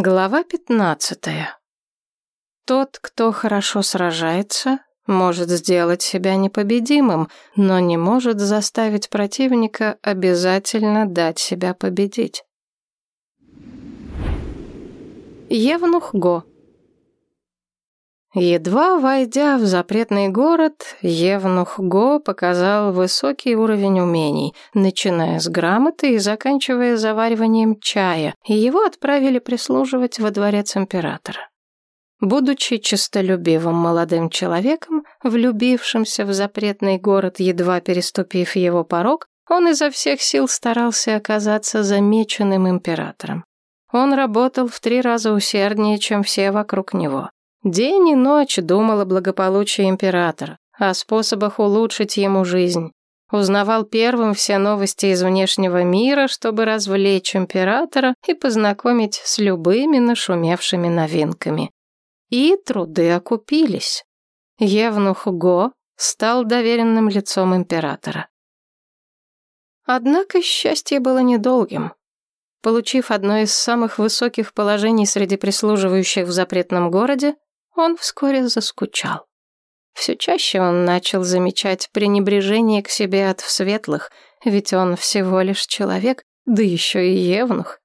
Глава пятнадцатая. Тот, кто хорошо сражается, может сделать себя непобедимым, но не может заставить противника обязательно дать себя победить. Евнух Го Едва войдя в запретный город, Евнух Го показал высокий уровень умений, начиная с грамоты и заканчивая завариванием чая, и его отправили прислуживать во дворец императора. Будучи честолюбивым молодым человеком, влюбившимся в запретный город, едва переступив его порог, он изо всех сил старался оказаться замеченным императором. Он работал в три раза усерднее, чем все вокруг него. День и ночь думал о благополучии императора, о способах улучшить ему жизнь. Узнавал первым все новости из внешнего мира, чтобы развлечь императора и познакомить с любыми нашумевшими новинками. И труды окупились. Евнух Го стал доверенным лицом императора. Однако счастье было недолгим. Получив одно из самых высоких положений среди прислуживающих в запретном городе, он вскоре заскучал. Все чаще он начал замечать пренебрежение к себе от светлых, ведь он всего лишь человек, да еще и евнух.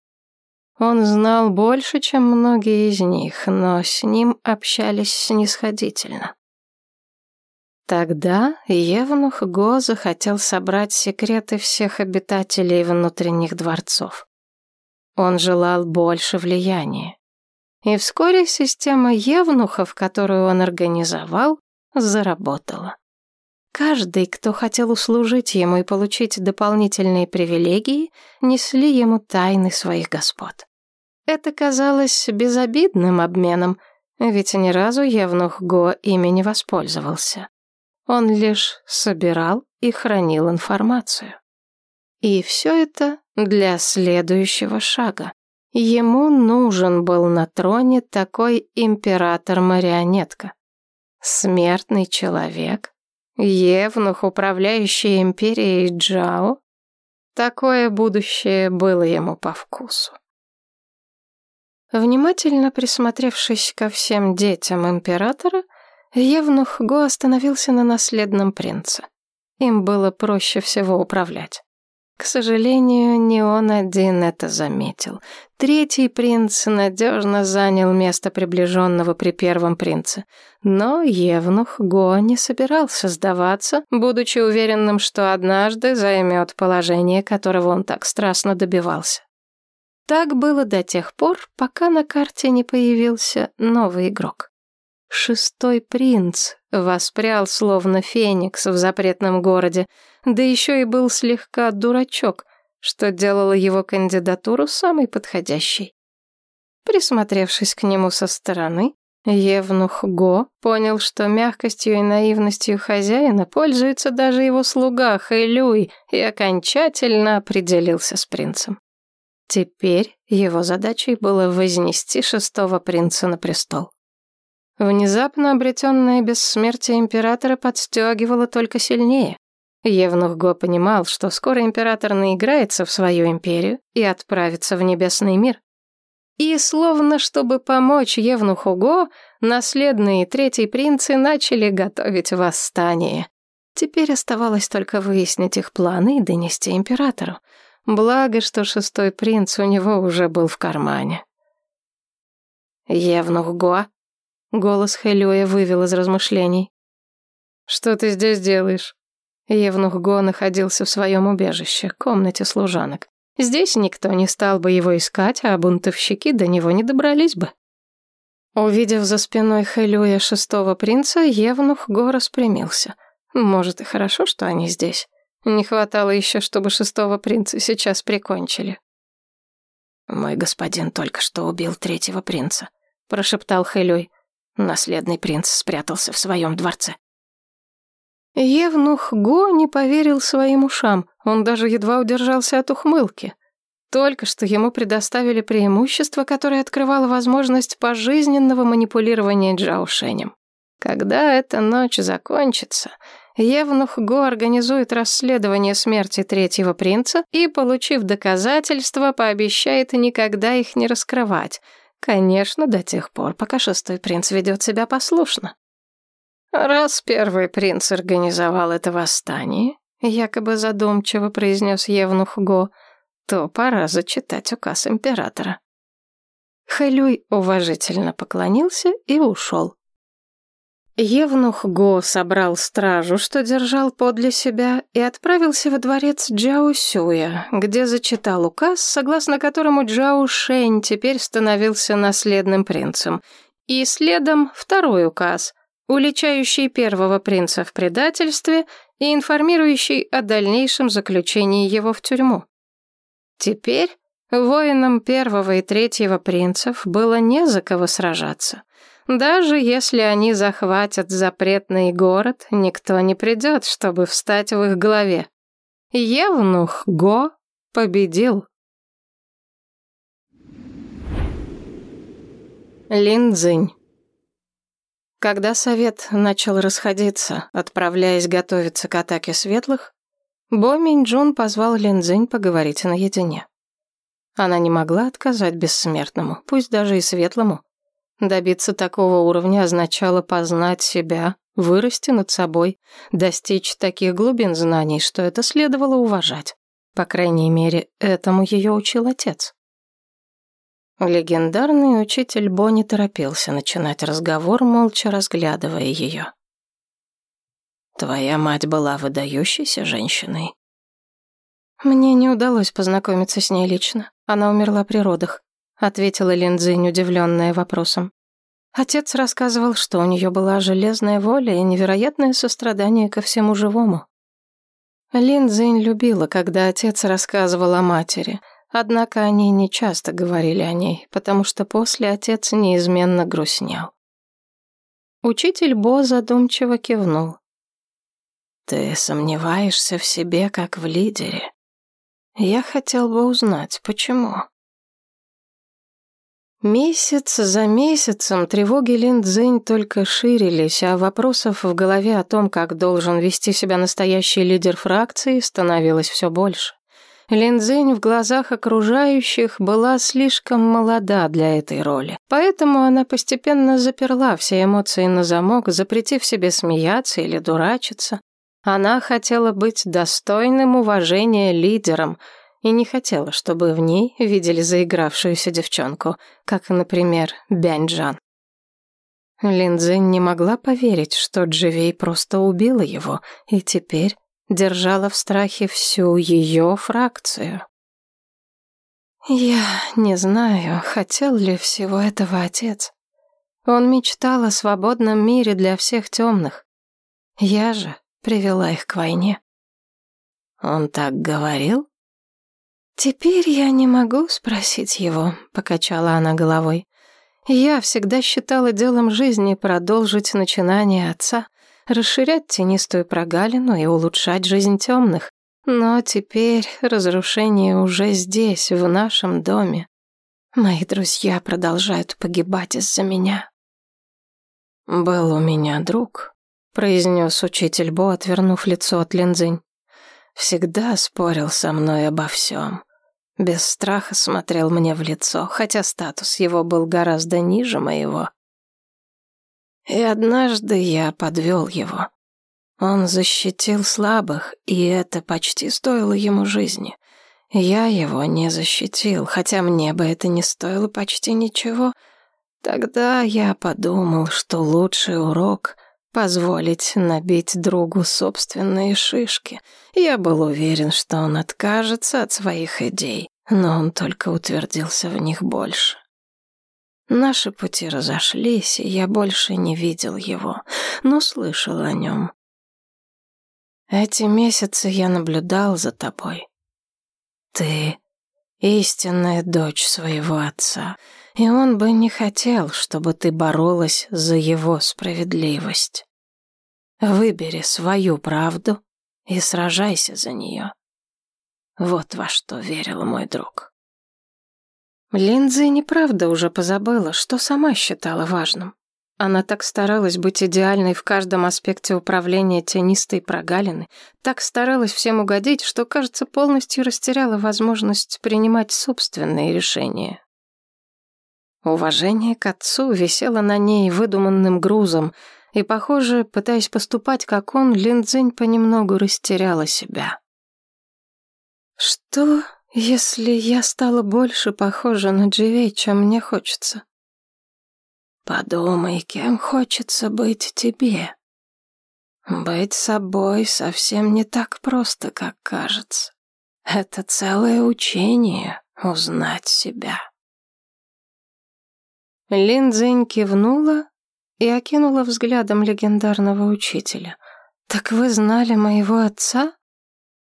Он знал больше, чем многие из них, но с ним общались снисходительно. Тогда Евнух Го захотел собрать секреты всех обитателей внутренних дворцов. Он желал больше влияния. И вскоре система евнухов, которую он организовал, заработала. Каждый, кто хотел услужить ему и получить дополнительные привилегии, несли ему тайны своих господ. Это казалось безобидным обменом, ведь ни разу Евнух Го ими не воспользовался. Он лишь собирал и хранил информацию. И все это для следующего шага. Ему нужен был на троне такой император-марионетка. Смертный человек, евнух, управляющий империей Джао. Такое будущее было ему по вкусу. Внимательно присмотревшись ко всем детям императора, Евнух Го остановился на наследном принце. Им было проще всего управлять. К сожалению, не он один это заметил. Третий принц надежно занял место приближенного при первом принце. Но Евнух Го не собирался сдаваться, будучи уверенным, что однажды займет положение, которого он так страстно добивался. Так было до тех пор, пока на карте не появился новый игрок. Шестой принц воспрял словно феникс в запретном городе, да еще и был слегка дурачок, что делало его кандидатуру самой подходящей. Присмотревшись к нему со стороны, Евнух Го понял, что мягкостью и наивностью хозяина пользуется даже его слуга Хэйлюй и окончательно определился с принцем. Теперь его задачей было вознести шестого принца на престол. Внезапно обретенное бессмертие императора подстегивало только сильнее. Евнух Го понимал, что скоро император наиграется в свою империю и отправится в небесный мир. И словно чтобы помочь Евнуху Го, наследные третий принцы начали готовить восстание. Теперь оставалось только выяснить их планы и донести императору. Благо, что шестой принц у него уже был в кармане. «Евнух Го?» — голос Хэлюя вывел из размышлений. «Что ты здесь делаешь?» Евнух Го находился в своем убежище, комнате служанок. Здесь никто не стал бы его искать, а бунтовщики до него не добрались бы. Увидев за спиной Хэлюя шестого принца, Евнух Го распрямился. Может, и хорошо, что они здесь. Не хватало еще, чтобы шестого принца сейчас прикончили. «Мой господин только что убил третьего принца», — прошептал Хэлюй. Наследный принц спрятался в своем дворце. Евнух Го не поверил своим ушам, он даже едва удержался от ухмылки. Только что ему предоставили преимущество, которое открывало возможность пожизненного манипулирования Джаушенем. Когда эта ночь закончится, Евнух Го организует расследование смерти третьего принца и, получив доказательства, пообещает никогда их не раскрывать. Конечно, до тех пор, пока шестой принц ведет себя послушно. Раз первый принц организовал это восстание, якобы задумчиво произнес Евнух Го, то пора зачитать указ императора. Хэлюй уважительно поклонился и ушел. Евнух Го собрал стражу, что держал подле себя, и отправился во дворец Джао где зачитал указ, согласно которому Джао Шэнь теперь становился наследным принцем, и следом второй указ, уличающий первого принца в предательстве и информирующий о дальнейшем заключении его в тюрьму. Теперь воинам первого и третьего принцев было не за кого сражаться — даже если они захватят запретный город, никто не придет, чтобы встать в их голове. Евнух Го победил. Линдзинь. Когда совет начал расходиться, отправляясь готовиться к атаке светлых, Бо Минджун позвал Линдзинь поговорить наедине. Она не могла отказать бессмертному, пусть даже и светлому, Добиться такого уровня означало познать себя, вырасти над собой, достичь таких глубин знаний, что это следовало уважать. По крайней мере, этому ее учил отец. Легендарный учитель Бо не торопился начинать разговор, молча разглядывая ее. «Твоя мать была выдающейся женщиной?» «Мне не удалось познакомиться с ней лично. Она умерла при родах ответила Линдзинь, удивленная вопросом. Отец рассказывал, что у нее была железная воля и невероятное сострадание ко всему живому. Линдзинь любила, когда отец рассказывал о матери, однако они не часто говорили о ней, потому что после отец неизменно грустнял. Учитель Бо задумчиво кивнул. «Ты сомневаешься в себе, как в лидере. Я хотел бы узнать, почему?» Месяц за месяцем тревоги Лин Цзинь только ширились, а вопросов в голове о том, как должен вести себя настоящий лидер фракции, становилось все больше. Лин Цзинь в глазах окружающих была слишком молода для этой роли, поэтому она постепенно заперла все эмоции на замок, запретив себе смеяться или дурачиться. Она хотела быть достойным уважения лидером — и не хотела, чтобы в ней видели заигравшуюся девчонку, как, например, Бяньджан. Линдзинь не могла поверить, что Дживей просто убила его и теперь держала в страхе всю ее фракцию. Я не знаю, хотел ли всего этого отец. Он мечтал о свободном мире для всех темных. Я же привела их к войне. Он так говорил? «Теперь я не могу спросить его», — покачала она головой. «Я всегда считала делом жизни продолжить начинание отца, расширять тенистую прогалину и улучшать жизнь темных. Но теперь разрушение уже здесь, в нашем доме. Мои друзья продолжают погибать из-за меня». «Был у меня друг», — произнес учитель Бо, отвернув лицо от Линзинь всегда спорил со мной обо всем. Без страха смотрел мне в лицо, хотя статус его был гораздо ниже моего. И однажды я подвел его. Он защитил слабых, и это почти стоило ему жизни. Я его не защитил, хотя мне бы это не стоило почти ничего. Тогда я подумал, что лучший урок позволить набить другу собственные шишки. Я был уверен, что он откажется от своих идей, но он только утвердился в них больше. Наши пути разошлись, и я больше не видел его, но слышал о нем. Эти месяцы я наблюдал за тобой. Ты — истинная дочь своего отца — и он бы не хотел, чтобы ты боролась за его справедливость. Выбери свою правду и сражайся за нее. Вот во что верил мой друг. Линдзи неправда уже позабыла, что сама считала важным. Она так старалась быть идеальной в каждом аспекте управления тенистой прогалины, так старалась всем угодить, что, кажется, полностью растеряла возможность принимать собственные решения. Уважение к отцу висело на ней выдуманным грузом, и, похоже, пытаясь поступать как он, Линдзинь понемногу растеряла себя. «Что, если я стала больше похожа на Дживей, чем мне хочется?» «Подумай, кем хочется быть тебе. Быть собой совсем не так просто, как кажется. Это целое учение — узнать себя». Линдзинь кивнула и окинула взглядом легендарного учителя. «Так вы знали моего отца?»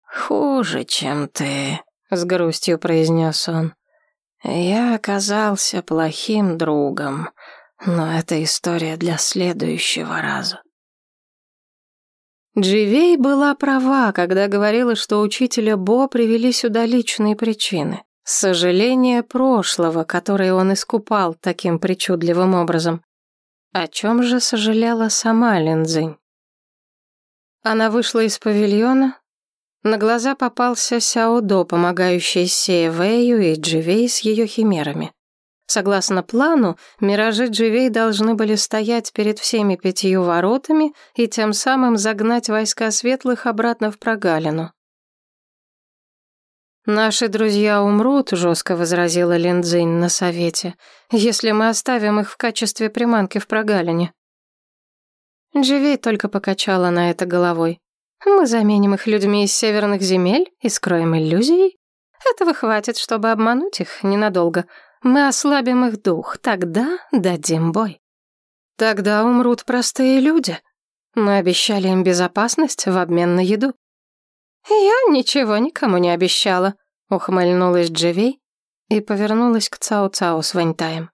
«Хуже, чем ты», — с грустью произнес он. «Я оказался плохим другом, но это история для следующего раза». Дживей была права, когда говорила, что учителя Бо привели сюда личные причины. Сожаление прошлого, которое он искупал таким причудливым образом. О чем же сожалела сама Линдзинь? Она вышла из павильона. На глаза попался Сяодо, помогающий Сея Вэю и Дживей с ее химерами. Согласно плану, миражи Дживей должны были стоять перед всеми пятью воротами и тем самым загнать войска светлых обратно в прогалину. «Наши друзья умрут», — жестко возразила Линдзинь на совете, «если мы оставим их в качестве приманки в прогалине». Дживей только покачала на это головой. «Мы заменим их людьми из северных земель и скроем иллюзии. Этого хватит, чтобы обмануть их ненадолго. Мы ослабим их дух, тогда дадим бой». «Тогда умрут простые люди. Мы обещали им безопасность в обмен на еду». «Я ничего никому не обещала», — ухмыльнулась Дживей и повернулась к Цао-Цао с Ваньтаем.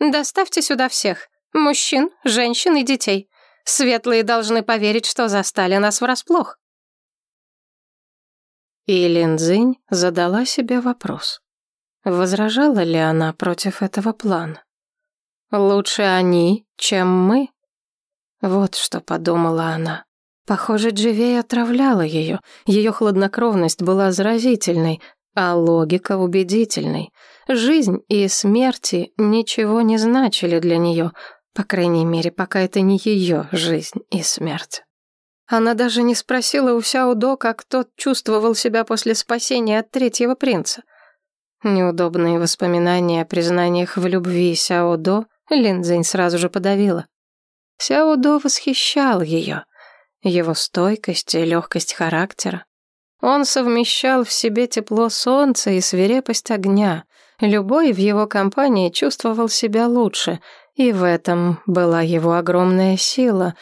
«Доставьте сюда всех. Мужчин, женщин и детей. Светлые должны поверить, что застали нас врасплох». И Линдзинь задала себе вопрос. Возражала ли она против этого плана? «Лучше они, чем мы?» Вот что подумала она. Похоже, Дживей отравляла ее. Ее хладнокровность была заразительной, а логика убедительной. Жизнь и смерти ничего не значили для нее, по крайней мере, пока это не ее жизнь и смерть. Она даже не спросила у Сяудо, как тот чувствовал себя после спасения от третьего принца. Неудобные воспоминания о признаниях в любви Сяодо Линдзинь сразу же подавила. Сяодо восхищал ее его стойкость и легкость характера. Он совмещал в себе тепло солнца и свирепость огня. Любой в его компании чувствовал себя лучше, и в этом была его огромная сила.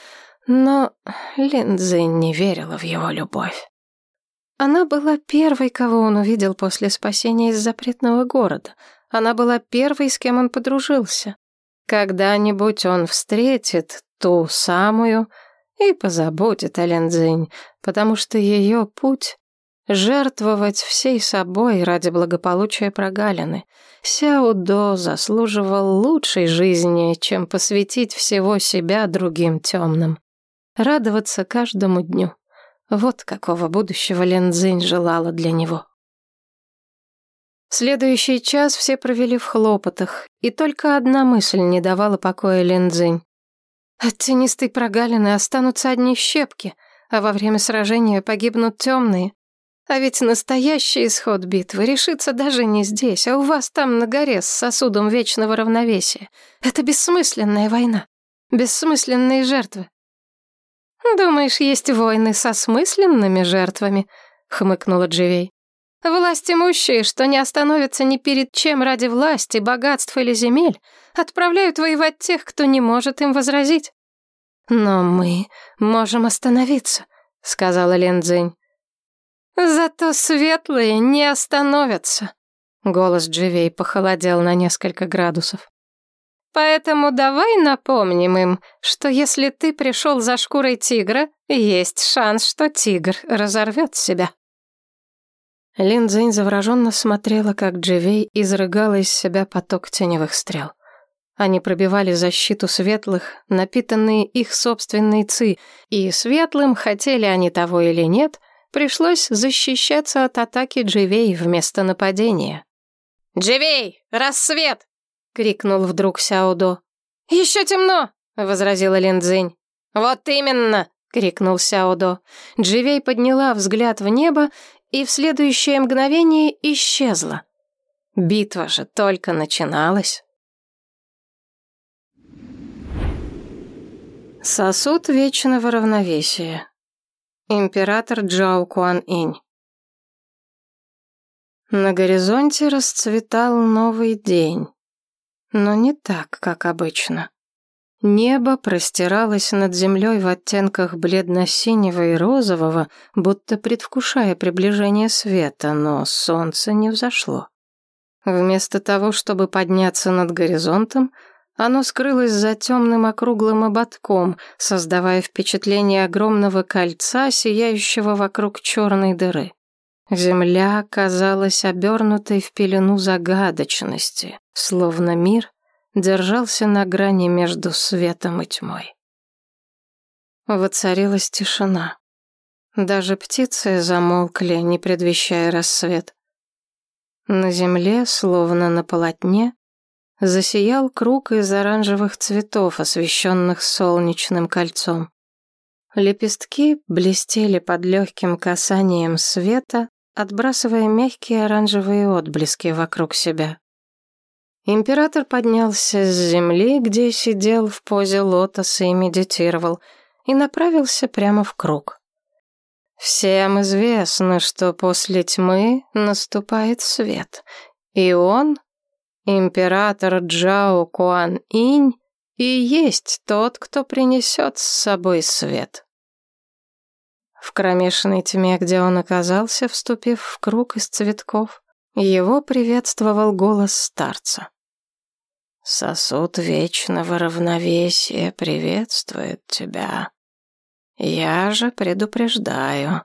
Но Линдзи не верила в его любовь. Она была первой, кого он увидел после спасения из запретного города. Она была первой, с кем он подружился. Когда-нибудь он встретит ту самую, и позаботит о Лендзинь, потому что ее путь — жертвовать всей собой ради благополучия прогалины. Сяо До заслуживал лучшей жизни, чем посвятить всего себя другим темным. Радоваться каждому дню. Вот какого будущего Лендзинь желала для него. Следующий час все провели в хлопотах, и только одна мысль не давала покоя Линдзинь. От тенистой прогалины останутся одни щепки, а во время сражения погибнут темные. А ведь настоящий исход битвы решится даже не здесь, а у вас там на горе с сосудом вечного равновесия. Это бессмысленная война, бессмысленные жертвы. «Думаешь, есть войны со смысленными жертвами?» — хмыкнула Дживей. «Власть имущие, что не остановятся ни перед чем ради власти, богатства или земель, отправляют воевать тех, кто не может им возразить. «Но мы можем остановиться», — сказала Линдзинь. «Зато светлые не остановятся», — голос Дживей похолодел на несколько градусов. «Поэтому давай напомним им, что если ты пришел за шкурой тигра, есть шанс, что тигр разорвет себя». Линдзинь завороженно смотрела, как Дживей изрыгала из себя поток теневых стрел. Они пробивали защиту светлых, напитанные их собственной ци, и светлым, хотели они того или нет, пришлось защищаться от атаки Дживей вместо нападения. «Дживей, рассвет! крикнул вдруг Сяодо. «Еще темно!» — возразила Линдзинь. «Вот именно!» — крикнул Сяодо. Дживей подняла взгляд в небо и в следующее мгновение исчезла. Битва же только начиналась. Сосуд вечного равновесия. Император Джао Куан Инь. На горизонте расцветал новый день, но не так, как обычно. Небо простиралось над землей в оттенках бледно-синего и розового, будто предвкушая приближение света, но солнце не взошло. Вместо того, чтобы подняться над горизонтом, оно скрылось за темным округлым ободком, создавая впечатление огромного кольца, сияющего вокруг черной дыры. Земля казалась обернутой в пелену загадочности, словно мир держался на грани между светом и тьмой. Воцарилась тишина. Даже птицы замолкли, не предвещая рассвет. На земле, словно на полотне, засиял круг из оранжевых цветов, освещенных солнечным кольцом. Лепестки блестели под легким касанием света, отбрасывая мягкие оранжевые отблески вокруг себя. Император поднялся с земли, где сидел в позе лотоса и медитировал, и направился прямо в круг. Всем известно, что после тьмы наступает свет, и он Император Джао Куан Инь и есть тот, кто принесет с собой свет. В кромешной тьме, где он оказался, вступив в круг из цветков, его приветствовал голос старца. «Сосуд вечного равновесия приветствует тебя. Я же предупреждаю.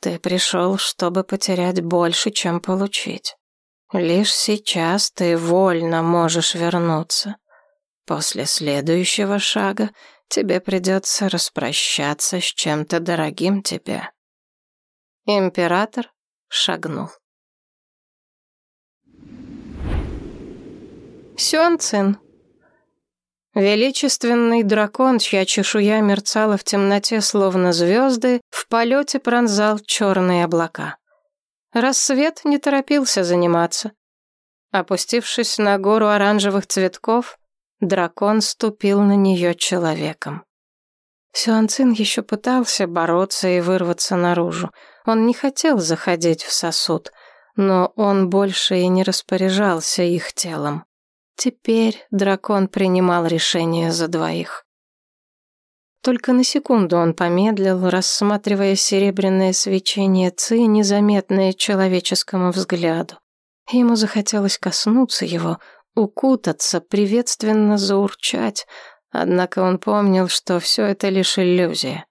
Ты пришел, чтобы потерять больше, чем получить. Лишь сейчас ты вольно можешь вернуться. После следующего шага тебе придется распрощаться с чем-то дорогим тебе. Император шагнул. Сюан Цин. Величественный дракон, чья чешуя мерцала в темноте, словно звезды, в полете пронзал черные облака. Рассвет не торопился заниматься. Опустившись на гору оранжевых цветков, дракон ступил на нее человеком. Сюанцин еще пытался бороться и вырваться наружу. Он не хотел заходить в сосуд, но он больше и не распоряжался их телом. Теперь дракон принимал решение за двоих. Только на секунду он помедлил, рассматривая серебряное свечение ци, незаметное человеческому взгляду. Ему захотелось коснуться его, укутаться, приветственно заурчать, однако он помнил, что все это лишь иллюзия.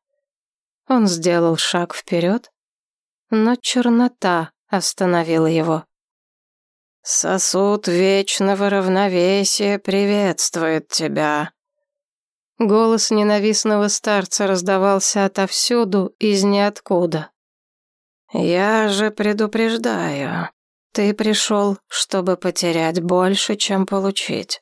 Он сделал шаг вперед, но чернота остановила его. «Сосуд вечного равновесия приветствует тебя», Голос ненавистного старца раздавался отовсюду, из ниоткуда. «Я же предупреждаю, ты пришел, чтобы потерять больше, чем получить.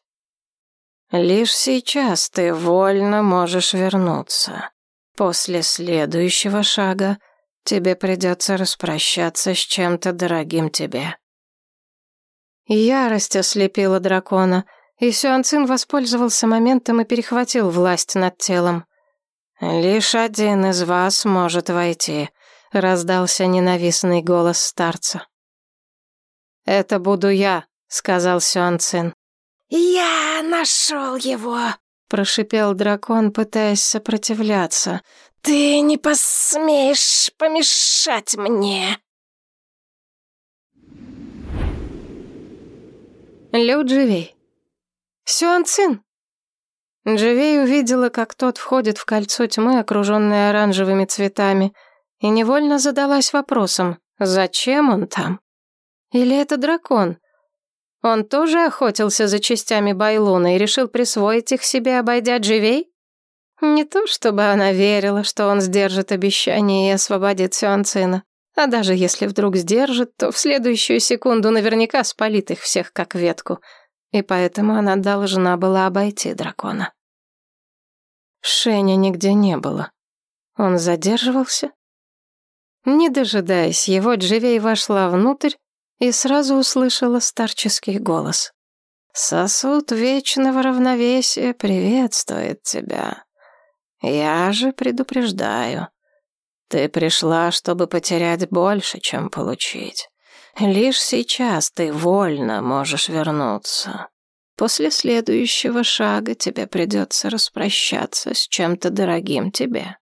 Лишь сейчас ты вольно можешь вернуться. После следующего шага тебе придется распрощаться с чем-то дорогим тебе». Ярость ослепила дракона — и Сюанцин воспользовался моментом и перехватил власть над телом. «Лишь один из вас может войти», — раздался ненавистный голос старца. «Это буду я», — сказал Сюанцин. «Я нашел его», — прошипел дракон, пытаясь сопротивляться. «Ты не посмеешь помешать мне!» Лю Дживей Сюан Цин!» Дживей увидела, как тот входит в кольцо тьмы, окруженное оранжевыми цветами, и невольно задалась вопросом, зачем он там? Или это дракон? Он тоже охотился за частями Байлуна и решил присвоить их себе, обойдя Дживей? Не то чтобы она верила, что он сдержит обещание и освободит Сюанцина. А даже если вдруг сдержит, то в следующую секунду наверняка спалит их всех как ветку — и поэтому она должна была обойти дракона. Шеня нигде не было. Он задерживался. Не дожидаясь его, Дживей вошла внутрь и сразу услышала старческий голос. «Сосуд вечного равновесия приветствует тебя. Я же предупреждаю. Ты пришла, чтобы потерять больше, чем получить. Лишь сейчас ты вольно можешь вернуться. После следующего шага тебе придется распрощаться с чем-то дорогим тебе.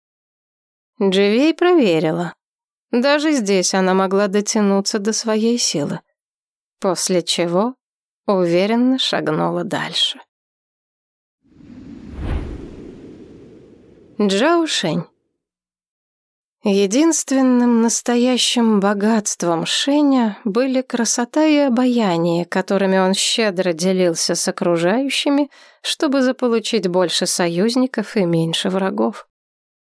Дживей проверила. Даже здесь она могла дотянуться до своей силы. После чего уверенно шагнула дальше. Джао Шень Единственным настоящим богатством Шеня были красота и обаяние, которыми он щедро делился с окружающими, чтобы заполучить больше союзников и меньше врагов.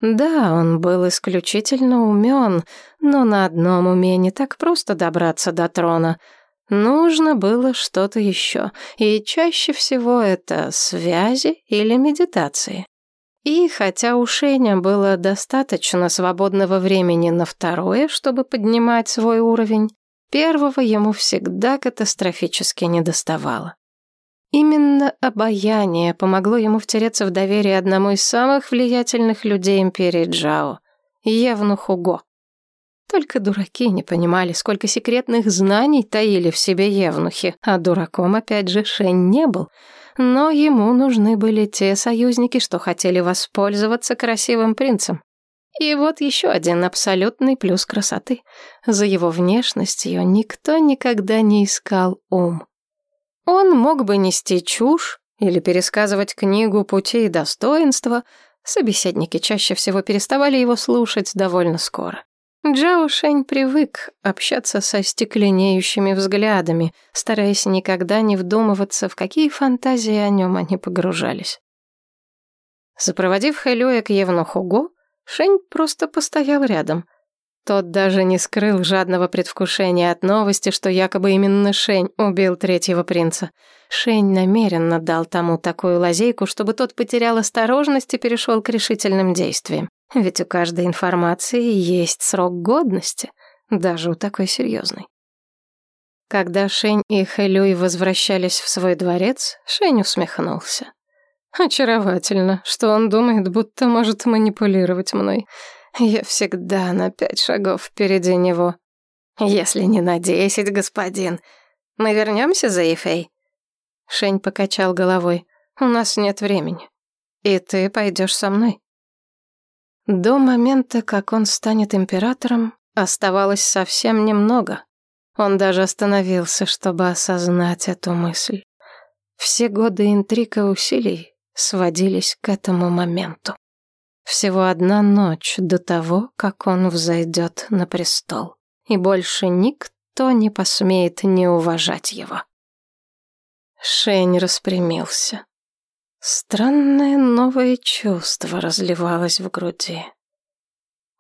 Да, он был исключительно умен, но на одном уме не так просто добраться до трона. Нужно было что-то еще, и чаще всего это связи или медитации. И хотя у Шеня было достаточно свободного времени на второе, чтобы поднимать свой уровень, первого ему всегда катастрофически недоставало. Именно обаяние помогло ему втереться в доверие одному из самых влиятельных людей империи Джао — Евнуху Го. Только дураки не понимали, сколько секретных знаний таили в себе евнухи, а дураком, опять же, Шень не был — но ему нужны были те союзники, что хотели воспользоваться красивым принцем. И вот еще один абсолютный плюс красоты. За его внешностью никто никогда не искал ум. Он мог бы нести чушь или пересказывать книгу «Пути и достоинства», собеседники чаще всего переставали его слушать довольно скоро. Джао Шэнь привык общаться со стекленеющими взглядами, стараясь никогда не вдумываться, в какие фантазии о нем они погружались. Запроводив Хэлюя к Евнуху Го, Шэнь просто постоял рядом. Тот даже не скрыл жадного предвкушения от новости, что якобы именно Шэнь убил третьего принца. Шэнь намеренно дал тому такую лазейку, чтобы тот потерял осторожность и перешел к решительным действиям. Ведь у каждой информации есть срок годности, даже у такой серьезной. Когда Шень и Хэлюй возвращались в свой дворец, Шень усмехнулся. Очаровательно, что он думает, будто может манипулировать мной. Я всегда на пять шагов впереди него. Если не на десять, господин. Мы вернемся за Ефей? Шень покачал головой. У нас нет времени. И ты пойдешь со мной. До момента, как он станет императором, оставалось совсем немного. Он даже остановился, чтобы осознать эту мысль. Все годы интриг и усилий сводились к этому моменту. Всего одна ночь до того, как он взойдет на престол, и больше никто не посмеет не уважать его. Шень распрямился. Странное новое чувство разливалось в груди.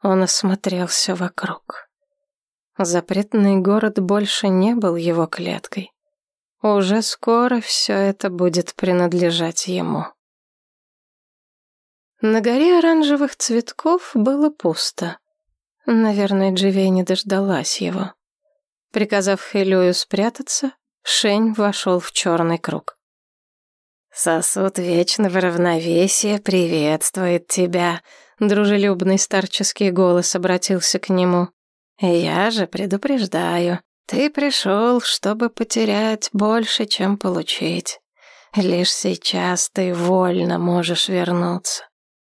Он осмотрелся вокруг. Запретный город больше не был его клеткой. Уже скоро все это будет принадлежать ему. На горе оранжевых цветков было пусто. Наверное, Дживей не дождалась его. Приказав Хелюю спрятаться, Шень вошел в черный круг. «Сосуд вечного равновесия приветствует тебя», — дружелюбный старческий голос обратился к нему. «Я же предупреждаю, ты пришел, чтобы потерять больше, чем получить. Лишь сейчас ты вольно можешь вернуться.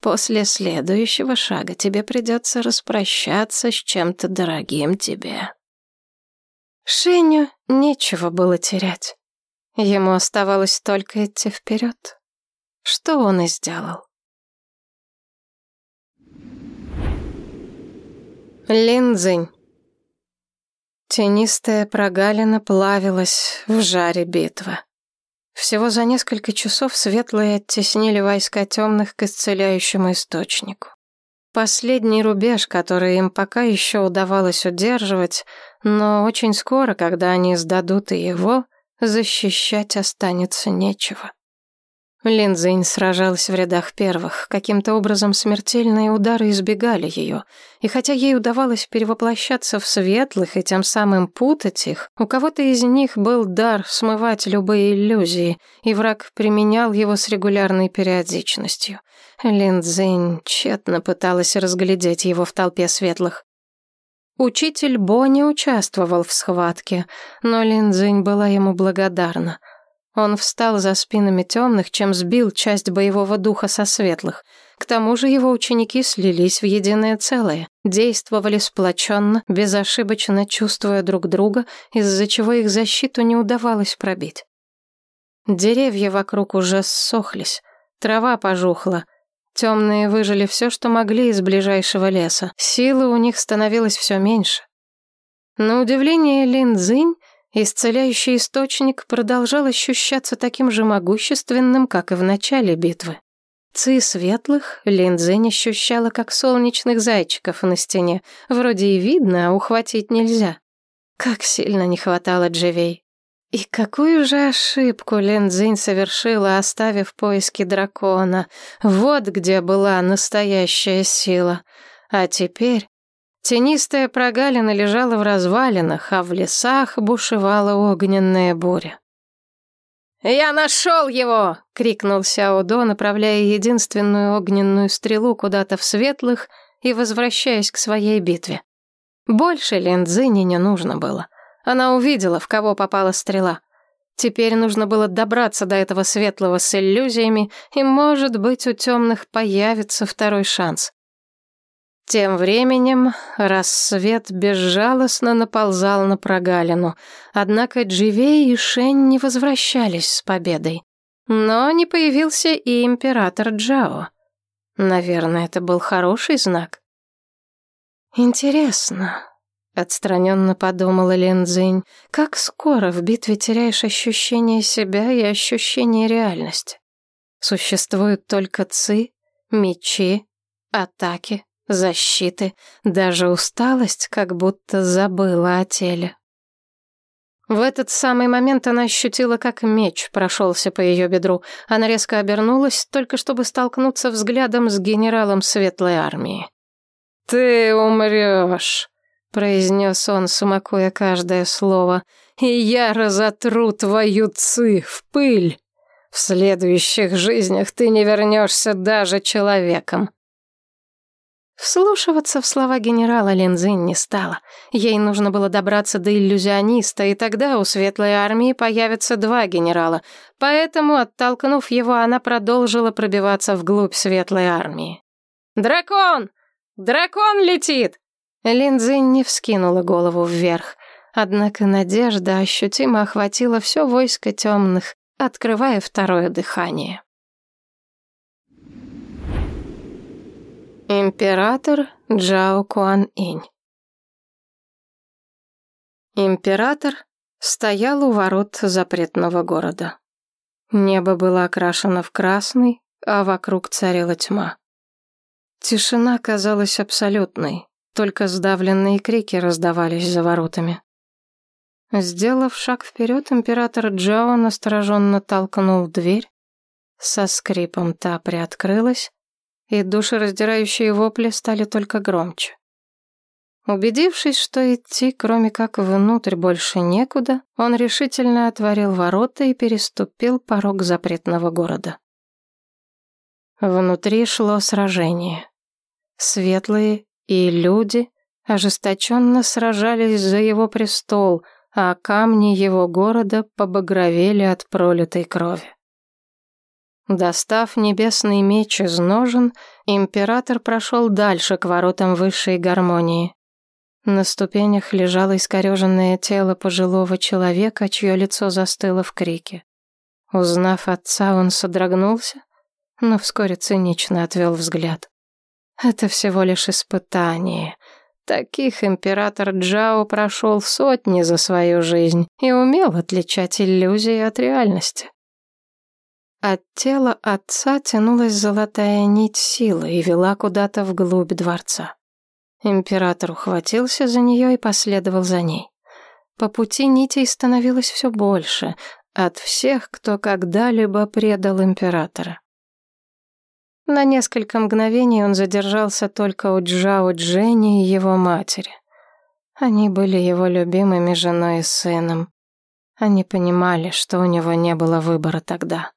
После следующего шага тебе придется распрощаться с чем-то дорогим тебе». Шеню нечего было терять. Ему оставалось только идти вперед, что он и сделал. Линдзинь. Тенистая прогалина плавилась в жаре битвы. Всего за несколько часов светлые оттеснили войска темных к исцеляющему источнику. Последний рубеж, который им пока еще удавалось удерживать, но очень скоро, когда они сдадут и его, защищать останется нечего. Линдзинь сражалась в рядах первых. Каким-то образом смертельные удары избегали ее. И хотя ей удавалось перевоплощаться в светлых и тем самым путать их, у кого-то из них был дар смывать любые иллюзии, и враг применял его с регулярной периодичностью. Линдзинь тщетно пыталась разглядеть его в толпе светлых. Учитель Бо не участвовал в схватке, но Линдзинь была ему благодарна — он встал за спинами темных, чем сбил часть боевого духа со светлых. К тому же его ученики слились в единое целое, действовали сплоченно, безошибочно чувствуя друг друга, из-за чего их защиту не удавалось пробить. Деревья вокруг уже ссохлись, трава пожухла. Темные выжили все, что могли из ближайшего леса. Силы у них становилось все меньше. На удивление Лин Цзинь Исцеляющий источник продолжал ощущаться таким же могущественным, как и в начале битвы. Ци светлых Линдзень ощущала, как солнечных зайчиков на стене. Вроде и видно, а ухватить нельзя. Как сильно не хватало Дживей. И какую же ошибку Линдзинь совершила, оставив поиски дракона. Вот где была настоящая сила. А теперь Тенистая прогалина лежала в развалинах, а в лесах бушевала огненная буря. «Я нашел его!» — крикнул Сяодо, направляя единственную огненную стрелу куда-то в светлых и возвращаясь к своей битве. Больше Линдзине не нужно было. Она увидела, в кого попала стрела. Теперь нужно было добраться до этого светлого с иллюзиями, и, может быть, у темных появится второй шанс. Тем временем рассвет безжалостно наползал на прогалину, однако Дживей и Шень не возвращались с победой. Но не появился и император Джао. Наверное, это был хороший знак. «Интересно», — отстраненно подумала Линдзинь, «как скоро в битве теряешь ощущение себя и ощущение реальности? Существуют только ци, мечи, атаки, защиты, даже усталость как будто забыла о теле. В этот самый момент она ощутила, как меч прошелся по ее бедру. Она резко обернулась, только чтобы столкнуться взглядом с генералом Светлой Армии. «Ты умрешь», — произнес он, сумакуя каждое слово, «и я разотру твою ци в пыль. В следующих жизнях ты не вернешься даже человеком». Вслушиваться в слова генерала Линзин не стала. Ей нужно было добраться до иллюзиониста, и тогда у Светлой Армии появятся два генерала. Поэтому, оттолкнув его, она продолжила пробиваться вглубь Светлой Армии. «Дракон! Дракон летит!» Линзин не вскинула голову вверх. Однако надежда ощутимо охватила все войско темных, открывая второе дыхание. Император Джао Куан Инь Император стоял у ворот запретного города. Небо было окрашено в красный, а вокруг царила тьма. Тишина казалась абсолютной, только сдавленные крики раздавались за воротами. Сделав шаг вперед, император Джао настороженно толкнул дверь. Со скрипом та приоткрылась, и душераздирающие вопли стали только громче. Убедившись, что идти, кроме как внутрь, больше некуда, он решительно отворил ворота и переступил порог запретного города. Внутри шло сражение. Светлые и люди ожесточенно сражались за его престол, а камни его города побагровели от пролитой крови. Достав небесный меч из ножен, император прошел дальше к воротам высшей гармонии. На ступенях лежало искореженное тело пожилого человека, чье лицо застыло в крике. Узнав отца, он содрогнулся, но вскоре цинично отвел взгляд. Это всего лишь испытание. Таких император Джао прошел сотни за свою жизнь и умел отличать иллюзии от реальности. От тела отца тянулась золотая нить силы и вела куда-то вглубь дворца. Император ухватился за нее и последовал за ней. По пути нитей становилось все больше, от всех, кто когда-либо предал императора. На несколько мгновений он задержался только у Джао Дженни и его матери. Они были его любимыми женой и сыном. Они понимали, что у него не было выбора тогда.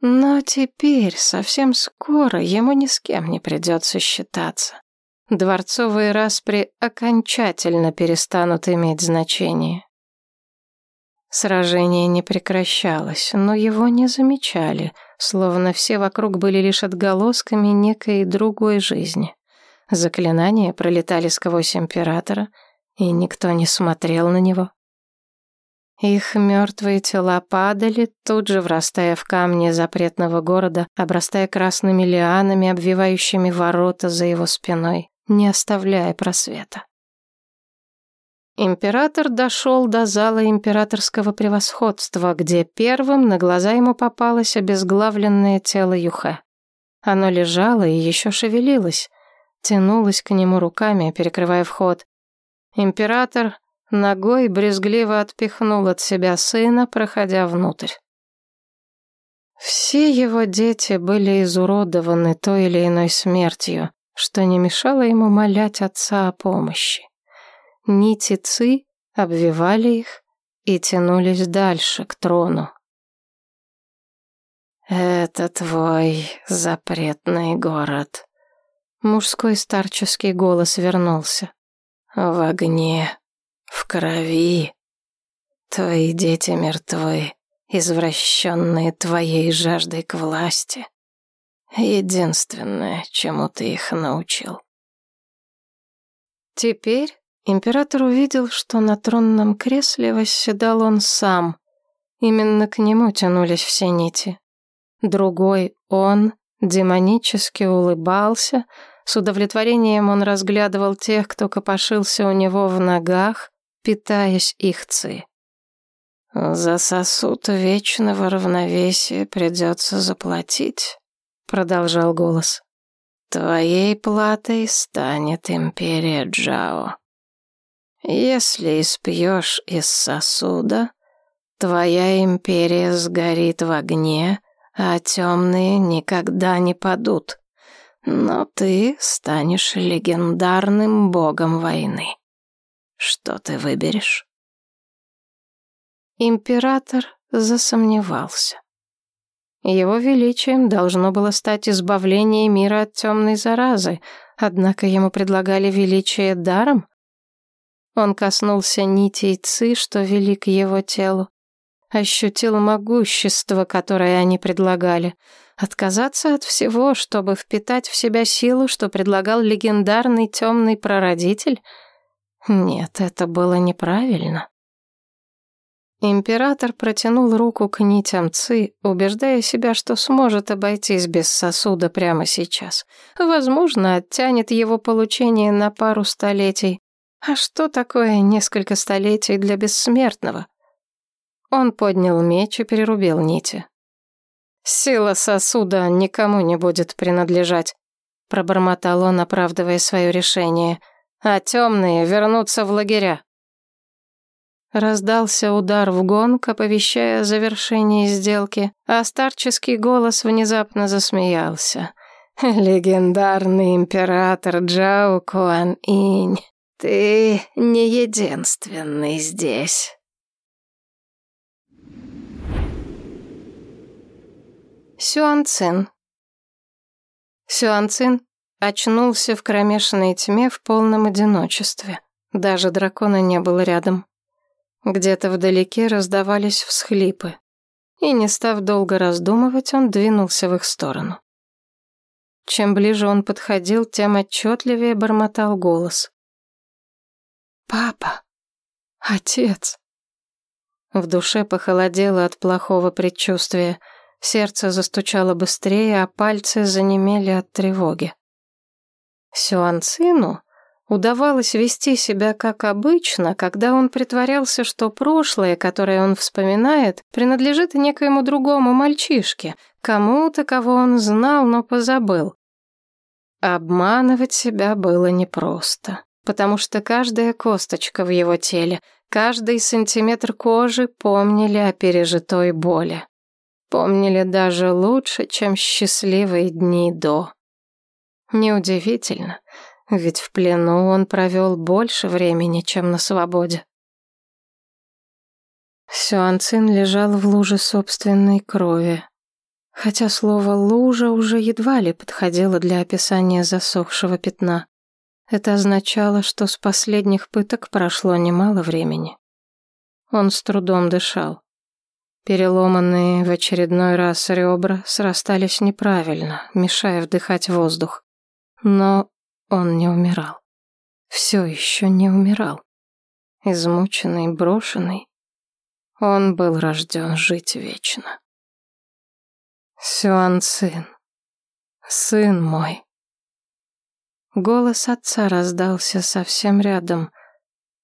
Но теперь, совсем скоро, ему ни с кем не придется считаться. Дворцовые распри окончательно перестанут иметь значение. Сражение не прекращалось, но его не замечали, словно все вокруг были лишь отголосками некой другой жизни. Заклинания пролетали сквозь императора, и никто не смотрел на него. Их мертвые тела падали, тут же врастая в камни запретного города, обрастая красными лианами, обвивающими ворота за его спиной, не оставляя просвета. Император дошел до зала императорского превосходства, где первым на глаза ему попалось обезглавленное тело Юхе. Оно лежало и еще шевелилось, тянулось к нему руками, перекрывая вход. Император Ногой брезгливо отпихнул от себя сына, проходя внутрь. Все его дети были изуродованы той или иной смертью, что не мешало ему молять отца о помощи. Нити ци обвивали их и тянулись дальше, к трону. «Это твой запретный город», — мужской старческий голос вернулся. «В огне в крови. Твои дети мертвы, извращенные твоей жаждой к власти. Единственное, чему ты их научил. Теперь император увидел, что на тронном кресле восседал он сам. Именно к нему тянулись все нити. Другой он демонически улыбался, с удовлетворением он разглядывал тех, кто копошился у него в ногах, питаясь их ци. «За сосуд вечного равновесия придется заплатить», — продолжал голос. «Твоей платой станет империя Джао. Если испьешь из сосуда, твоя империя сгорит в огне, а темные никогда не падут. Но ты станешь легендарным богом войны. Что ты выберешь? Император засомневался. Его величием должно было стать избавление мира от темной заразы, однако ему предлагали величие даром. Он коснулся нитей ци, что вели к его телу, ощутил могущество, которое они предлагали. Отказаться от всего, чтобы впитать в себя силу, что предлагал легендарный темный прародитель — нет, это было неправильно. Император протянул руку к нитям Ци, убеждая себя, что сможет обойтись без сосуда прямо сейчас. Возможно, оттянет его получение на пару столетий. А что такое несколько столетий для бессмертного? Он поднял меч и перерубил нити. «Сила сосуда никому не будет принадлежать», — пробормотал он, оправдывая свое решение — а темные вернутся в лагеря. Раздался удар в гонг, оповещая завершение сделки, а старческий голос внезапно засмеялся. «Легендарный император Джао Куан Инь, ты не единственный здесь». Сюанцин Сюанцин Очнулся в кромешной тьме в полном одиночестве. Даже дракона не было рядом. Где-то вдалеке раздавались всхлипы. И, не став долго раздумывать, он двинулся в их сторону. Чем ближе он подходил, тем отчетливее бормотал голос. «Папа! Отец!» В душе похолодело от плохого предчувствия. Сердце застучало быстрее, а пальцы занемели от тревоги. Сюанцину удавалось вести себя как обычно, когда он притворялся, что прошлое, которое он вспоминает, принадлежит некоему другому мальчишке, кому-то, кого он знал, но позабыл. Обманывать себя было непросто, потому что каждая косточка в его теле, Каждый сантиметр кожи помнили о пережитой боли. Помнили даже лучше, чем счастливые дни до. Неудивительно, ведь в плену он провел больше времени, чем на свободе. Сюанцин лежал в луже собственной крови, хотя слово «лужа» уже едва ли подходило для описания засохшего пятна. Это означало, что с последних пыток прошло немало времени. Он с трудом дышал. Переломанные в очередной раз ребра срастались неправильно, мешая вдыхать воздух. Но он не умирал. Все еще не умирал. Измученный, брошенный, он был рожден жить вечно. Сюан сын, сын мой. Голос отца раздался совсем рядом,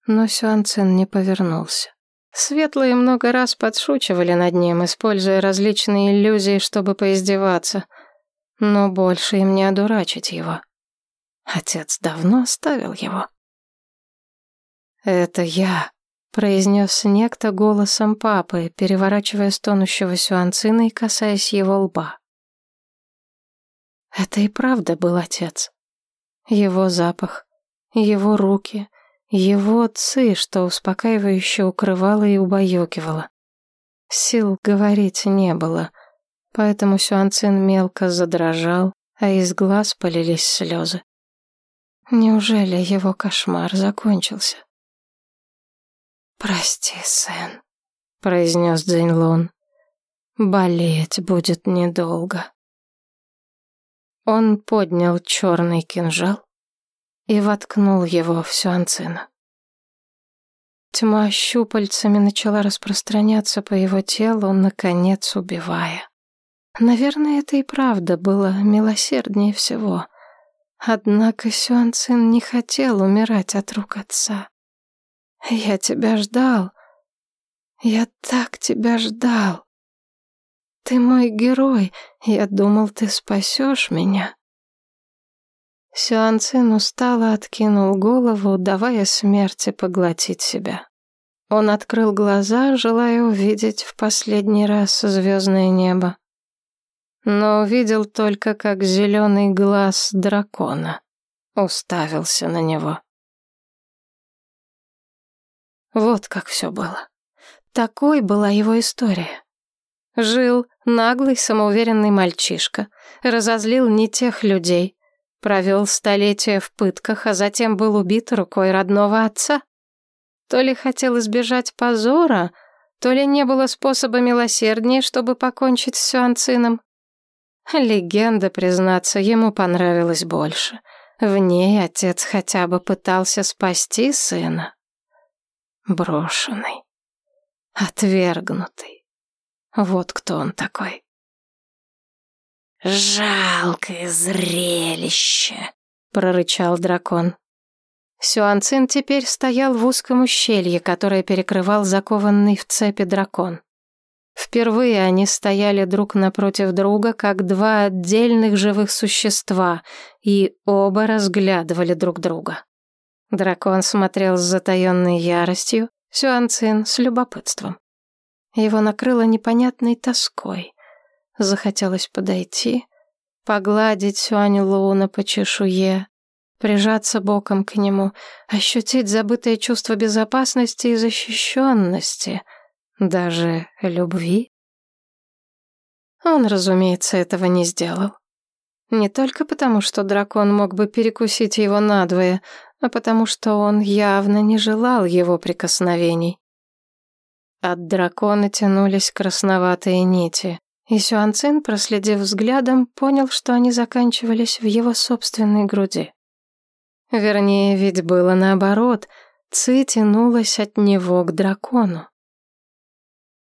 но Сюанцин не повернулся. Светлые много раз подшучивали над ним, используя различные иллюзии, чтобы поиздеваться, но больше им не одурачить его. Отец давно оставил его. «Это я», — произнес некто голосом папы, переворачивая стонущего Сюанцина и касаясь его лба. Это и правда был отец. Его запах, его руки, его ци, что успокаивающе укрывало и убаюкивало. Сил говорить не было, поэтому Сюанцин мелко задрожал, а из глаз полились слезы. Неужели его кошмар закончился? «Прости, сын», — произнес Дзиньлун. «Болеть будет недолго». Он поднял черный кинжал и воткнул его в Сюанцина. Тьма щупальцами начала распространяться по его телу, наконец убивая. Наверное, это и правда было милосерднее всего. Однако Сюанцин не хотел умирать от рук отца. «Я тебя ждал. Я так тебя ждал. Ты мой герой, я думал, ты спасешь меня. Сюанцин устало откинул голову, давая смерти поглотить себя. Он открыл глаза, желая увидеть в последний раз звездное небо. Но увидел только, как зеленый глаз дракона уставился на него. Вот как все было. Такой была его история. Жил наглый, самоуверенный мальчишка, разозлил не тех людей, провел столетия в пытках, а затем был убит рукой родного отца. То ли хотел избежать позора, то ли не было способа милосерднее, чтобы покончить с Сюанцином. Легенда, признаться, ему понравилась больше. В ней отец хотя бы пытался спасти сына. Брошенный, отвергнутый. Вот кто он такой. «Жалкое зрелище», — прорычал дракон. Сюанцин теперь стоял в узком ущелье, которое перекрывал закованный в цепи дракон. Впервые они стояли друг напротив друга, как два отдельных живых существа, и оба разглядывали друг друга. Дракон смотрел с затаенной яростью, Сюанцин с любопытством. Его накрыло непонятной тоской. Захотелось подойти, погладить Сюань Луна по чешуе, прижаться боком к нему, ощутить забытое чувство безопасности и защищенности, даже любви. Он, разумеется, этого не сделал. Не только потому, что дракон мог бы перекусить его надвое, а потому что он явно не желал его прикосновений. От дракона тянулись красноватые нити, и Сюанцин, проследив взглядом, понял, что они заканчивались в его собственной груди. Вернее, ведь было наоборот, Ци тянулась от него к дракону.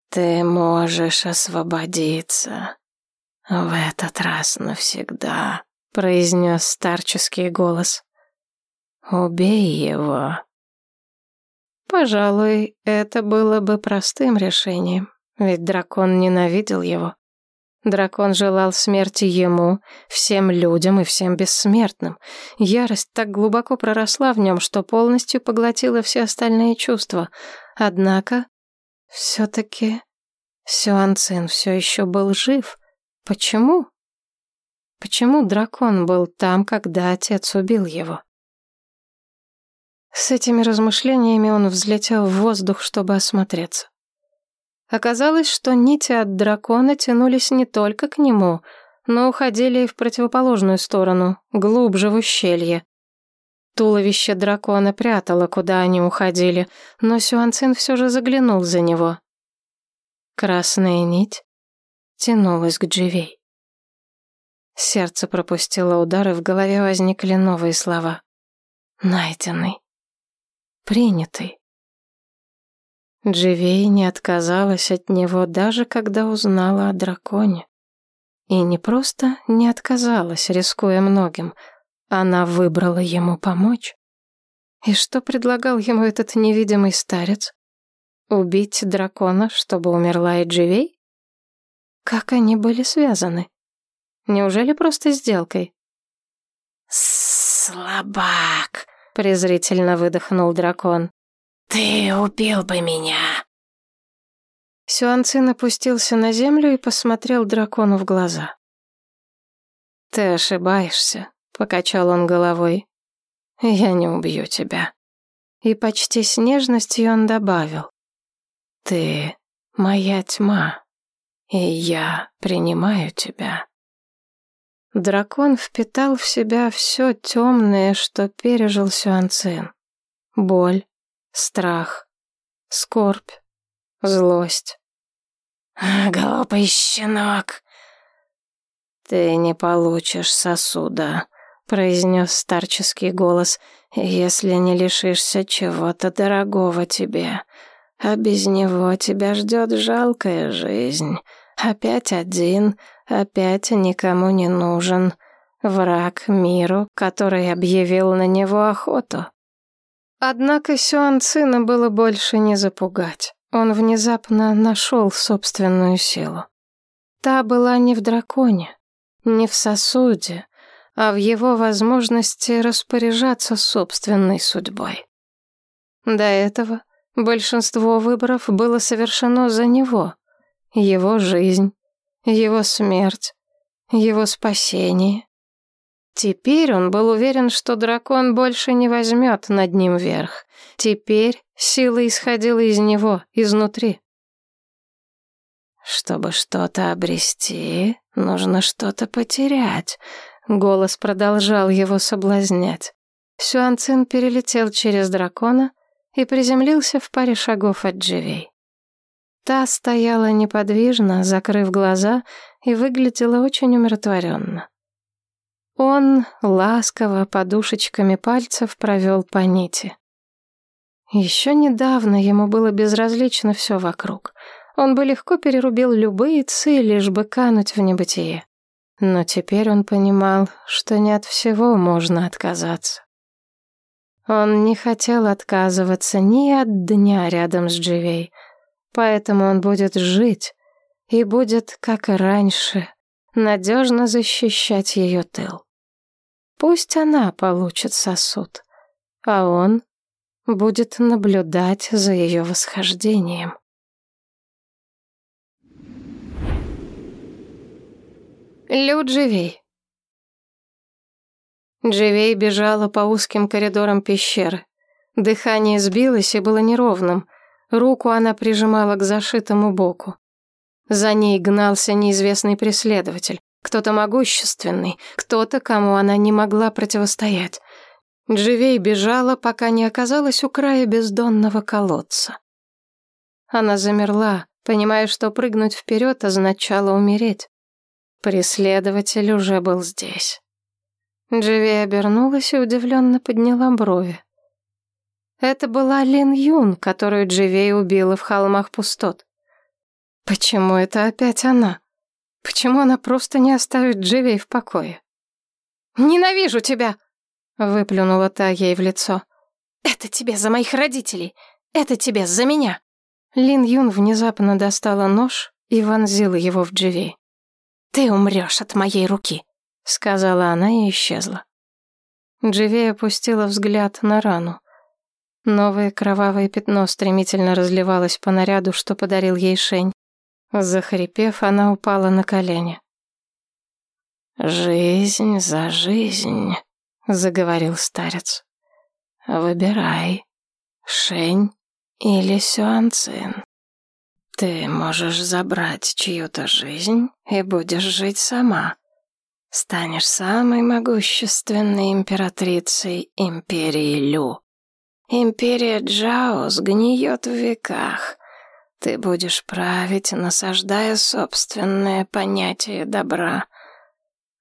«Ты можешь освободиться в этот раз навсегда», — произнес старческий голос. «Убей его». Пожалуй, это было бы простым решением, ведь дракон ненавидел его. Дракон желал смерти ему, всем людям и всем бессмертным. Ярость так глубоко проросла в нем, что полностью поглотила все остальные чувства. Однако, все-таки Сюанцин все еще был жив. Почему? Почему дракон был там, когда отец убил его? С этими размышлениями он взлетел в воздух, чтобы осмотреться. Оказалось, что нити от дракона тянулись не только к нему, но уходили и в противоположную сторону, глубже в ущелье. Туловище дракона прятало, куда они уходили, но Сюанцин все же заглянул за него. Красная нить тянулась к Дживей. Сердце пропустило удар, и в голове возникли новые слова. Найденный. Принятый. Дживей не отказалась от него, даже когда узнала о драконе. И не просто не отказалась, рискуя многим. Она выбрала ему помочь. И что предлагал ему этот невидимый старец? Убить дракона, чтобы умерла и Дживей? Как они были связаны? Неужели просто сделкой? «Слабак!» — презрительно выдохнул дракон. «Ты убил бы меня!» Сюанцин опустился на землю и посмотрел дракону в глаза. «Ты ошибаешься», — покачал он головой. «Я не убью тебя». И почти с нежностью он добавил. «Ты моя тьма, и я принимаю тебя». Дракон впитал в себя все темное, что пережил Сюанцин. Боль, страх, скорбь, злость. «Глупый щенок!» «Ты не получишь сосуда», — произнес старческий голос, «если не лишишься чего-то дорогого тебе, а без него тебя ждет жалкая жизнь. Опять один, опять никому не нужен. Враг миру, который объявил на него охоту». Однако Сюан было больше не запугать. Он внезапно нашел собственную силу. Та была не в драконе, не в сосуде, а в его возможности распоряжаться собственной судьбой. До этого большинство выборов было совершено за него. Его жизнь, его смерть, его спасение, Теперь он был уверен, что дракон больше не возьмет над ним верх. Теперь сила исходила из него, изнутри. «Чтобы что-то обрести, нужно что-то потерять», — голос продолжал его соблазнять. Сюанцин перелетел через дракона и приземлился в паре шагов от Дживей. Та стояла неподвижно, закрыв глаза, и выглядела очень умиротворенно. Он ласково подушечками пальцев провел по нити. Еще недавно ему было безразлично все вокруг. Он бы легко перерубил любые цели, лишь бы кануть в небытие. Но теперь он понимал, что не от всего можно отказаться. Он не хотел отказываться ни от дня рядом с Дживей, поэтому он будет жить и будет, как и раньше, надежно защищать ее тыл. Пусть она получит сосуд, а он будет наблюдать за ее восхождением. Лю Дживей Дживей бежала по узким коридорам пещеры. Дыхание сбилось и было неровным. Руку она прижимала к зашитому боку. За ней гнался неизвестный преследователь. Кто-то могущественный, кто-то, кому она не могла противостоять. Дживей бежала, пока не оказалась у края бездонного колодца. Она замерла, понимая, что прыгнуть вперед означало умереть. Преследователь уже был здесь. Дживей обернулась и удивленно подняла брови. Это была Лин Юн, которую Дживей убила в холмах пустот. Почему это опять она? Почему она просто не оставит Дживей в покое? «Ненавижу тебя!» — выплюнула та ей в лицо. «Это тебе за моих родителей! Это тебе за меня!» Лин Юн внезапно достала нож и вонзила его в Дживей. «Ты умрешь от моей руки!» — сказала она и исчезла. Дживей опустила взгляд на рану. Новое кровавое пятно стремительно разливалось по наряду, что подарил ей Шень. Захрипев, она упала на колени. «Жизнь за жизнь», — заговорил старец. «Выбирай, Шень или Сюанцин. Ты можешь забрать чью-то жизнь и будешь жить сама. Станешь самой могущественной императрицей империи Лю. Империя Джао сгниет в веках. Ты будешь править, насаждая собственное понятие добра.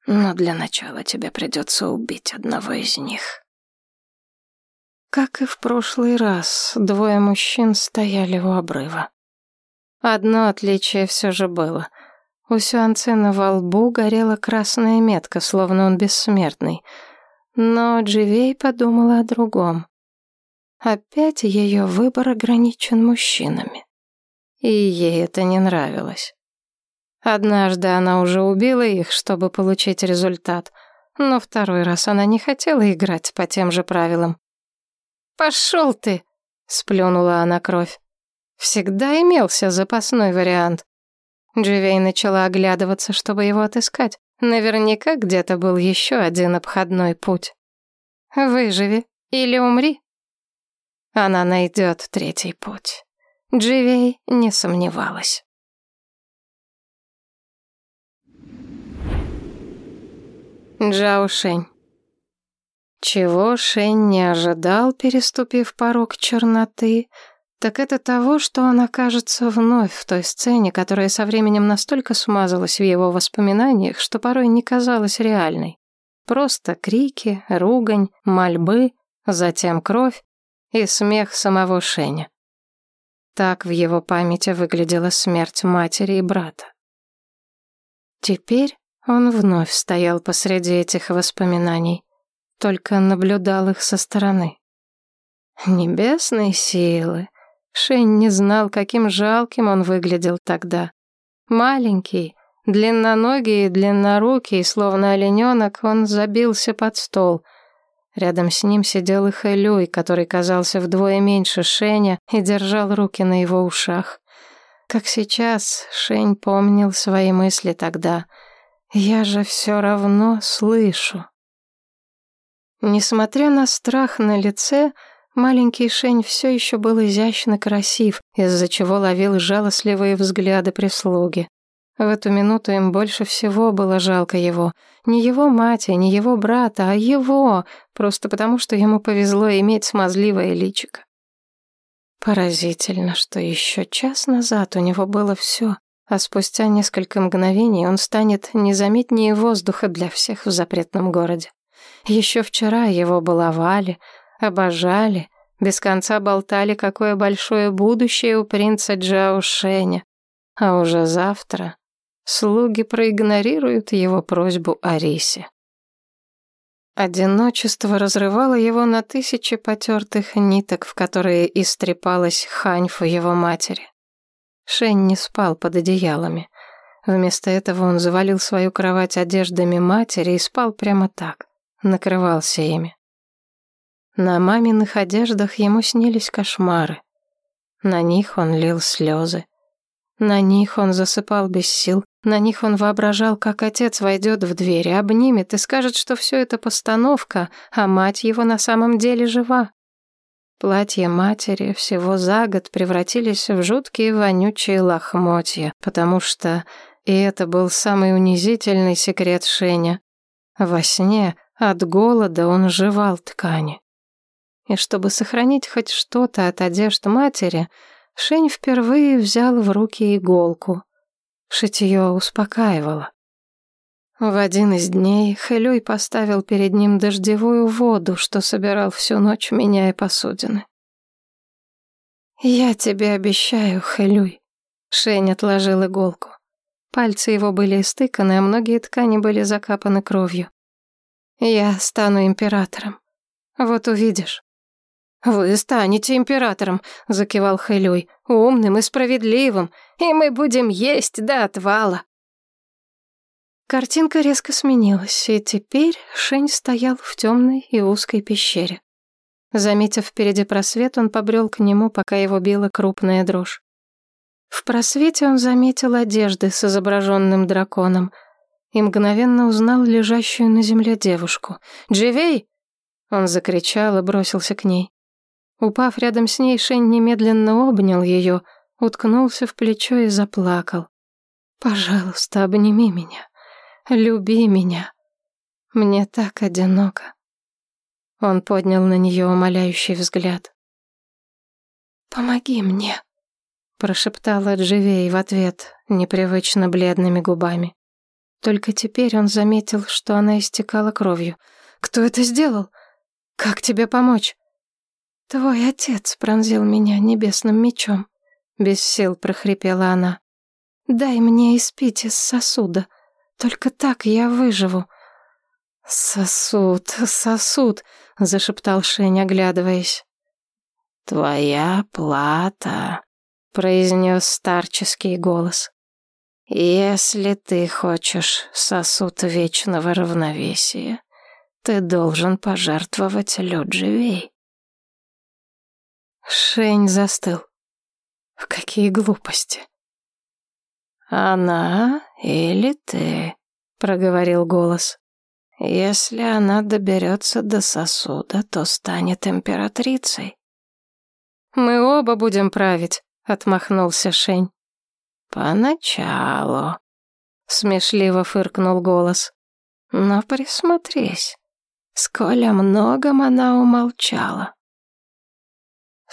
Но для начала тебе придется убить одного из них. Как и в прошлый раз, двое мужчин стояли у обрыва. Одно отличие все же было. У Сюанцина во лбу горела красная метка, словно он бессмертный. Но Дживей подумала о другом. Опять ее выбор ограничен мужчинами. И ей это не нравилось. Однажды она уже убила их, чтобы получить результат, но второй раз она не хотела играть по тем же правилам. «Пошел ты!» — сплюнула она кровь. Всегда имелся запасной вариант. Дживей начала оглядываться, чтобы его отыскать. Наверняка где-то был еще один обходной путь. «Выживи или умри». Она найдет третий путь. Дживей не сомневалась. Джао Шень. Чего Шень не ожидал, переступив порог черноты, так это того, что он окажется вновь в той сцене, которая со временем настолько смазалась в его воспоминаниях, что порой не казалась реальной. Просто крики, ругань, мольбы, затем кровь и смех самого Шеня. Так в его памяти выглядела смерть матери и брата. Теперь он вновь стоял посреди этих воспоминаний, только наблюдал их со стороны. Небесные силы, Шень не знал, каким жалким он выглядел тогда. Маленький, длинноногий и длиннорукий, словно олененок, он забился под стол. Рядом с ним сидел и Хэлюй, который казался вдвое меньше Шеня и держал руки на его ушах. Как сейчас Шень помнил свои мысли тогда. «Я же все равно слышу». Несмотря на страх на лице, Маленький Шень все еще был изящно красив, из-за чего ловил жалостливые взгляды прислуги. В эту минуту им больше всего было жалко его. Не его мать, не его брата, а его, просто потому что ему повезло иметь смазливое личико. Поразительно, что еще час назад у него было все, а спустя несколько мгновений он станет незаметнее воздуха для всех в запретном городе. Еще вчера его баловали, обожали, без конца болтали, какое большое будущее у принца Джао Шэня. А уже завтра слуги проигнорируют его просьбу о рисе. Одиночество разрывало его на тысячи потертых ниток, в которые истрепалась ханьфу его матери. Шень не спал под одеялами. Вместо этого он завалил свою кровать одеждами матери и спал прямо так, накрывался ими. На маминых одеждах ему снились кошмары. На них он лил слезы. На них он засыпал без сил, на них он воображал, как отец войдет в дверь, обнимет и скажет, что все это постановка, а мать его на самом деле жива. Платья матери всего за год превратились в жуткие вонючие лохмотья, потому что, и это был самый унизительный секрет Шеня, во сне от голода он жевал ткани. И чтобы сохранить хоть что-то от одежд матери, Шень впервые взял в руки иголку. Шитье успокаивало. В один из дней Хэлюй поставил перед ним дождевую воду, что собирал всю ночь, меняя посудины. «Я тебе обещаю, Хэлюй», — Шень отложил иголку. Пальцы его были истыканы, а многие ткани были закапаны кровью. «Я стану императором. Вот увидишь». «Вы станете императором», — закивал Хэлюй, — «умным и справедливым, и мы будем есть до отвала». Картинка резко сменилась, и теперь Шень стоял в темной и узкой пещере. Заметив впереди просвет, он побрел к нему, пока его била крупная дрожь. В просвете он заметил одежды с изображенным драконом и мгновенно узнал лежащую на земле девушку. «Дживей!» Он закричал и бросился к ней. Упав рядом с ней, Шень немедленно обнял ее, уткнулся в плечо и заплакал. «Пожалуйста, обними меня. Люби меня. Мне так одиноко». Он поднял на нее умоляющий взгляд. «Помоги мне», — прошептала Дживей в ответ непривычно бледными губами. Только теперь он заметил, что она истекала кровью. «Кто это сделал? Как тебе помочь?» «Твой отец пронзил меня небесным мечом», — без сил прохрипела она. «Дай мне испить из сосуда. Только так я выживу». «Сосуд, сосуд», — зашептал Шень, оглядываясь. «Твоя плата», — произнес старческий голос. «Если ты хочешь сосуд вечного равновесия, ты должен пожертвовать Люджевей». Шень застыл. Какие глупости. «Она или ты?» — проговорил голос. «Если она доберется до сосуда, то станет императрицей». «Мы оба будем править», — отмахнулся Шень. «Поначалу», — смешливо фыркнул голос. «Но присмотрись, сколь многом она умолчала».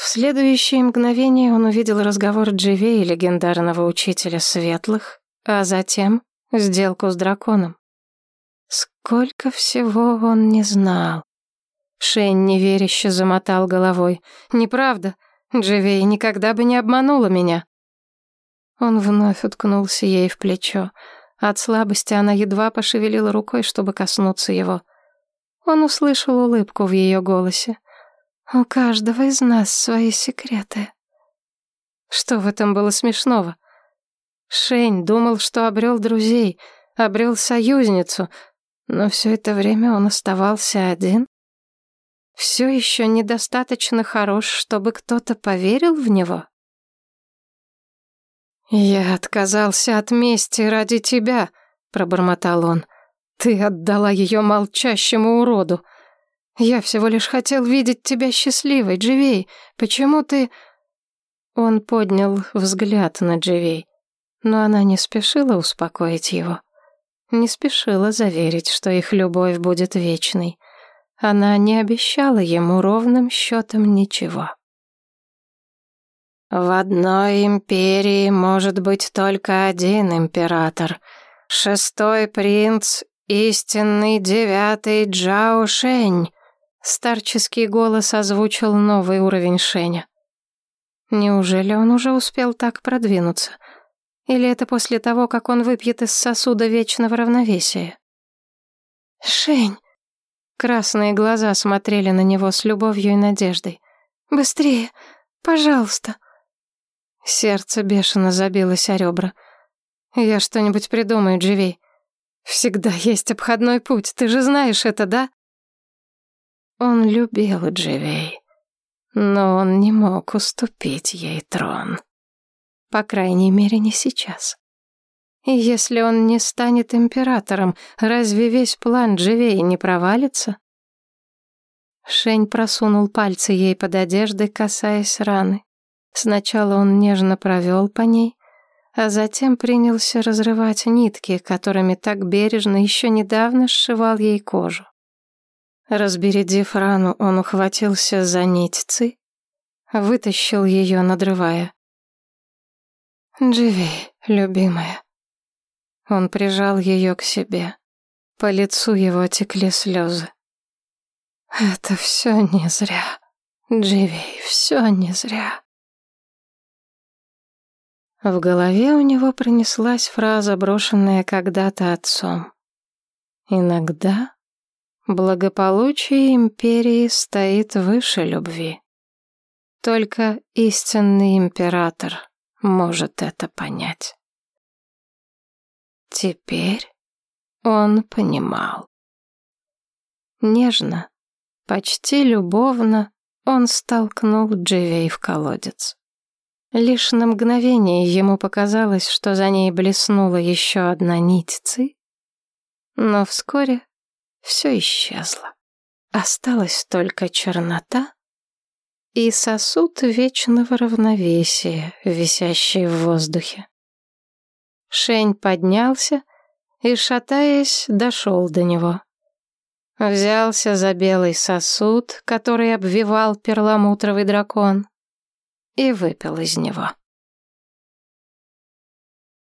В следующее мгновение он увидел разговор Дживе и легендарного учителя светлых, а затем сделку с драконом. Сколько всего он не знал. Шейн неверяще замотал головой. «Неправда. Дживей никогда бы не обманула меня». Он вновь уткнулся ей в плечо. От слабости она едва пошевелила рукой, чтобы коснуться его. Он услышал улыбку в ее голосе. У каждого из нас свои секреты. Что в этом было смешного? Шень думал, что обрел друзей, обрел союзницу, но все это время он оставался один. Все еще недостаточно хорош, чтобы кто-то поверил в него. «Я отказался от мести ради тебя», — пробормотал он. «Ты отдала ее молчащему уроду. Я всего лишь хотел видеть тебя счастливой, Дживей. Почему ты...» Он поднял взгляд на Дживей, но она не спешила успокоить его. Не спешила заверить, что их любовь будет вечной. Она не обещала ему ровным счетом ничего. «В одной империи может быть только один император. Шестой принц — истинный девятый Джао Шень», Старческий голос озвучил новый уровень Шеня. Неужели он уже успел так продвинуться? Или это после того, как он выпьет из сосуда вечного равновесия? «Шень!» Красные глаза смотрели на него с любовью и надеждой. «Быстрее! Пожалуйста!» Сердце бешено забилось о ребра. «Я что-нибудь придумаю, Дживей. Всегда есть обходной путь, ты же знаешь это, да?» Он любил Дживей, но он не мог уступить ей трон. По крайней мере, не сейчас. И если он не станет императором, разве весь план Дживей не провалится? Шень просунул пальцы ей под одеждой, касаясь раны. Сначала он нежно провел по ней, а затем принялся разрывать нитки, которыми так бережно еще недавно сшивал ей кожу. Разбередив рану, он ухватился за нить Ци, вытащил ее, надрывая. «Дживи, любимая». Он прижал ее к себе. По лицу его текли слезы. «Это все не зря. Дживи, все не зря». В голове у него пронеслась фраза, брошенная когда-то отцом. «Иногда Благополучие империи стоит выше любви. Только истинный император может это понять. Теперь он понимал. Нежно, почти любовно он столкнул Дживей в колодец. Лишь на мгновение ему показалось, что за ней блеснула еще одна нить ци, но вскоре все исчезло. Осталась только чернота и сосуд вечного равновесия, висящий в воздухе. Шень поднялся и, шатаясь, дошел до него. Взялся за белый сосуд, который обвивал перламутровый дракон, и выпил из него.